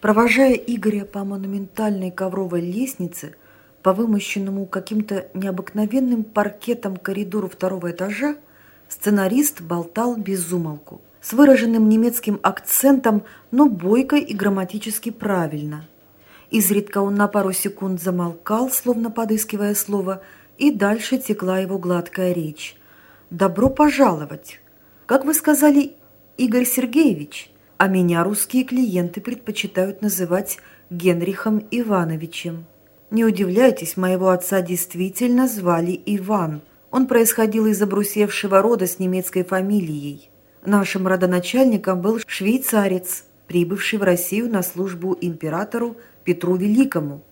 Провожая Игоря по монументальной ковровой лестнице, по вымощенному каким-то необыкновенным паркетом коридору второго этажа, сценарист болтал без умолку, с выраженным немецким акцентом, но бойко и грамматически правильно. Изредка он на пару секунд замолкал, словно подыскивая слово, и дальше текла его гладкая речь. «Добро пожаловать! Как вы сказали, Игорь Сергеевич?» А меня русские клиенты предпочитают называть Генрихом Ивановичем. Не удивляйтесь, моего отца действительно звали Иван. Он происходил из обрусевшего рода с немецкой фамилией. Нашим родоначальником был швейцарец, прибывший в Россию на службу императору Петру Великому.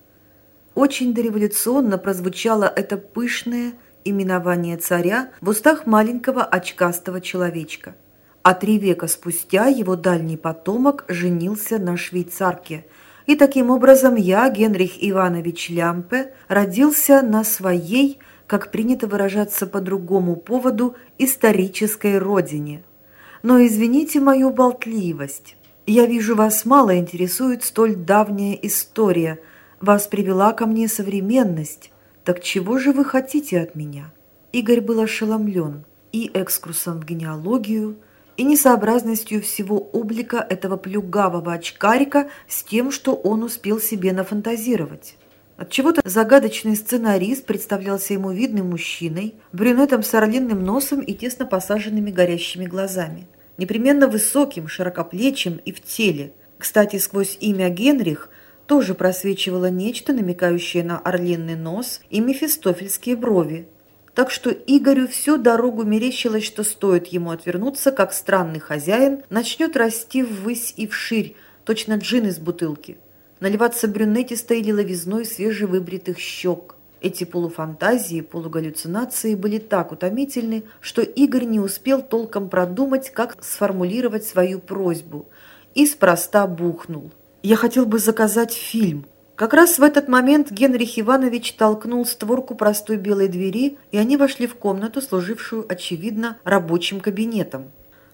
Очень дореволюционно прозвучало это пышное именование царя в устах маленького очкастого человечка а три века спустя его дальний потомок женился на швейцарке. И таким образом я, Генрих Иванович Лямпе, родился на своей, как принято выражаться по другому поводу, исторической родине. Но извините мою болтливость. Я вижу, вас мало интересует столь давняя история. Вас привела ко мне современность. Так чего же вы хотите от меня? Игорь был ошеломлен и экскурсом в генеалогию, и несообразностью всего облика этого плюгавого очкарика с тем, что он успел себе нафантазировать. Отчего-то загадочный сценарист представлялся ему видным мужчиной, брюнетом с орлиным носом и тесно посаженными горящими глазами. Непременно высоким, широкоплечим и в теле. Кстати, сквозь имя Генрих тоже просвечивало нечто, намекающее на орлиный нос и мефистофельские брови, так что Игорю всю дорогу мерещилось, что стоит ему отвернуться, как странный хозяин начнет расти ввысь и вширь, точно джин из бутылки, наливаться брюнетистой или ловизной свежевыбритых щек. Эти полуфантазии, полугаллюцинации были так утомительны, что Игорь не успел толком продумать, как сформулировать свою просьбу, и спроста бухнул. «Я хотел бы заказать фильм», как раз в этот момент Генрих Иванович толкнул створку простой белой двери, и они вошли в комнату, служившую, очевидно, рабочим кабинетом.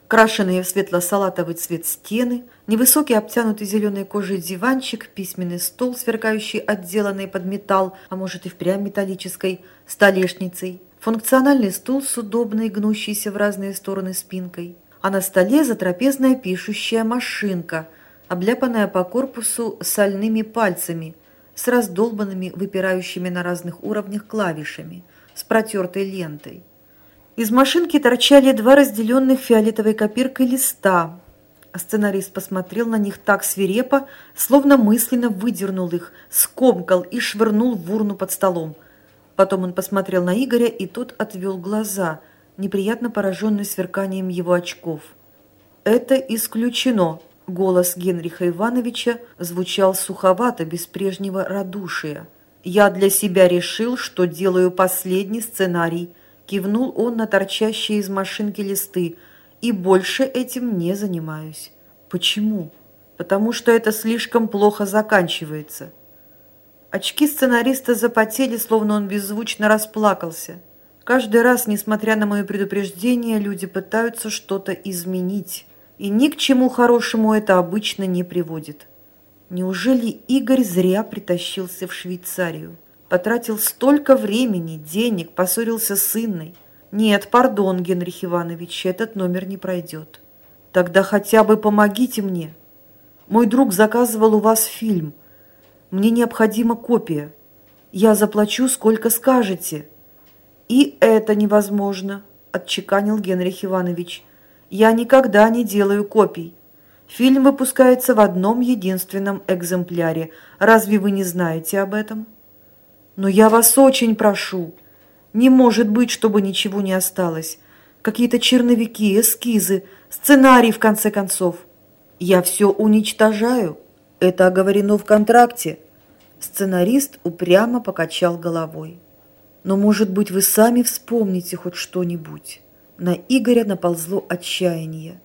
Крашеные в светло-салатовый цвет стены, невысокий обтянутый зеленой кожей диванчик, письменный стол, сверкающий отделанный под металл, а может и впрямь металлической, столешницей, функциональный стул с удобной, гнущейся в разные стороны спинкой, а на столе затрапезная пишущая машинка – обляпанная по корпусу сольными пальцами, с раздолбанными, выпирающими на разных уровнях клавишами, с протертой лентой. Из машинки торчали два разделенных фиолетовой копиркой листа. А сценарист посмотрел на них так свирепо, словно мысленно выдернул их, скомкал и швырнул в урну под столом. Потом он посмотрел на Игоря, и тот отвел глаза, неприятно пораженный сверканием его очков. «Это исключено», Голос Генриха Ивановича звучал суховато, без прежнего радушия. «Я для себя решил, что делаю последний сценарий», кивнул он на торчащие из машинки листы, «и больше этим не занимаюсь». «Почему?» «Потому что это слишком плохо заканчивается». Очки сценариста запотели, словно он беззвучно расплакался. Каждый раз, несмотря на мое предупреждение, люди пытаются что-то изменить и ни к чему хорошему это обычно не приводит. Неужели Игорь зря притащился в Швейцарию? Потратил столько времени, денег, поссорился с Инной. Нет, пардон, Генрих Иванович, этот номер не пройдет. Тогда хотя бы помогите мне. Мой друг заказывал у вас фильм. Мне необходима копия. Я заплачу, сколько скажете. И это невозможно, отчеканил Генрих Иванович. Я никогда не делаю копий. Фильм выпускается в одном единственном экземпляре. Разве вы не знаете об этом? Но я вас очень прошу. Не может быть, чтобы ничего не осталось. Какие-то черновики, эскизы, сценарий, в конце концов. Я все уничтожаю. Это оговорено в контракте. Сценарист упрямо покачал головой. Но, может быть, вы сами вспомните хоть что-нибудь. На Игоря наползло отчаяние.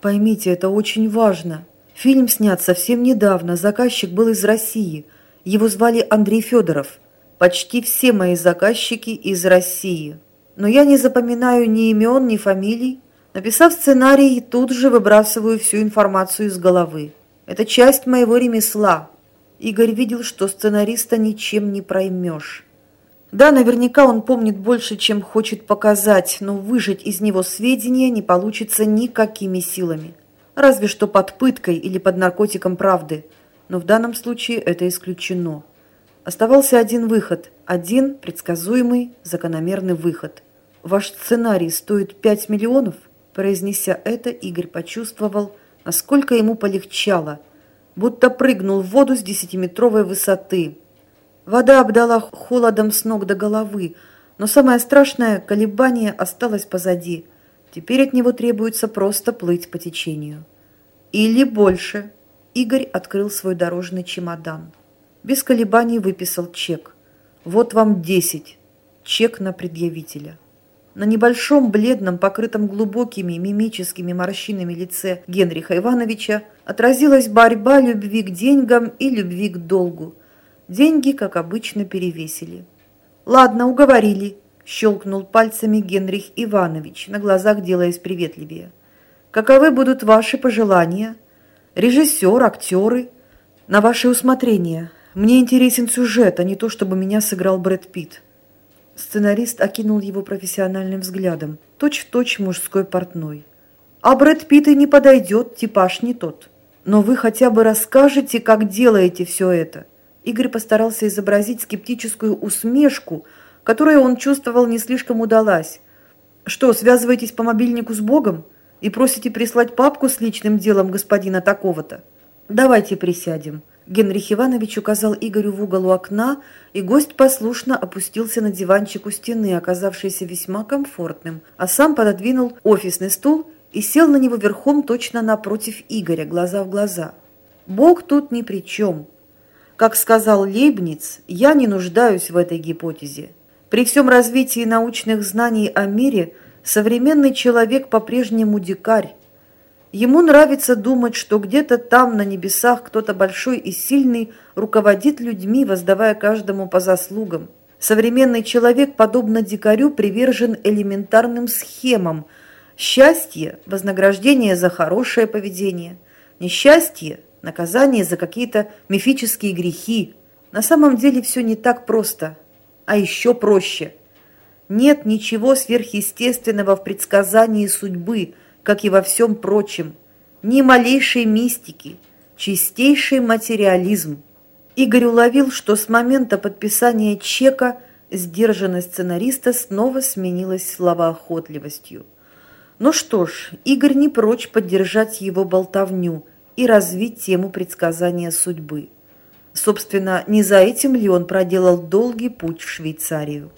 Поймите, это очень важно. Фильм снят совсем недавно, заказчик был из России. Его звали Андрей Федоров. Почти все мои заказчики из России. Но я не запоминаю ни имен, ни фамилий. Написав сценарий, тут же выбрасываю всю информацию из головы. Это часть моего ремесла. Игорь видел, что сценариста ничем не проймешь. Да, наверняка он помнит больше, чем хочет показать, но выжать из него сведения не получится никакими силами. Разве что под пыткой или под наркотиком правды. Но в данном случае это исключено. Оставался один выход, один предсказуемый, закономерный выход. «Ваш сценарий стоит 5 миллионов?» Произнеся это, Игорь почувствовал, насколько ему полегчало, будто прыгнул в воду с десятиметровой высоты – Вода обдала холодом с ног до головы, но самое страшное колебание осталось позади. Теперь от него требуется просто плыть по течению. Или больше. Игорь открыл свой дорожный чемодан. Без колебаний выписал чек. Вот вам десять. Чек на предъявителя. На небольшом, бледном, покрытом глубокими мимическими морщинами лице Генриха Ивановича отразилась борьба любви к деньгам и любви к долгу. Деньги, как обычно, перевесили. «Ладно, уговорили», – щелкнул пальцами Генрих Иванович, на глазах делаясь приветливее. «Каковы будут ваши пожелания? Режиссер, актеры? На ваше усмотрение. Мне интересен сюжет, а не то, чтобы меня сыграл Брэд Питт». Сценарист окинул его профессиональным взглядом, точь-в-точь точь мужской портной. «А Брэд Питт и не подойдет, типаж не тот. Но вы хотя бы расскажете, как делаете все это». Игорь постарался изобразить скептическую усмешку, которая он чувствовал не слишком удалась. «Что, связываетесь по мобильнику с Богом и просите прислать папку с личным делом господина такого-то? Давайте присядем». Генрих Иванович указал Игорю в угол у окна, и гость послушно опустился на диванчик у стены, оказавшийся весьма комфортным, а сам пододвинул офисный стул и сел на него верхом точно напротив Игоря, глаза в глаза. «Бог тут ни при чем», как сказал Лейбниц, я не нуждаюсь в этой гипотезе. При всем развитии научных знаний о мире современный человек по-прежнему дикарь. Ему нравится думать, что где-то там на небесах кто-то большой и сильный руководит людьми, воздавая каждому по заслугам. Современный человек, подобно дикарю, привержен элементарным схемам. Счастье – вознаграждение за хорошее поведение. Несчастье наказание за какие-то мифические грехи. На самом деле все не так просто, а еще проще. Нет ничего сверхъестественного в предсказании судьбы, как и во всем прочем. Ни малейшей мистики, чистейший материализм. Игорь уловил, что с момента подписания чека сдержанность сценариста снова сменилась словоохотливостью. Ну что ж, Игорь не прочь поддержать его болтовню – и развить тему предсказания судьбы. Собственно, не за этим ли он проделал долгий путь в Швейцарию?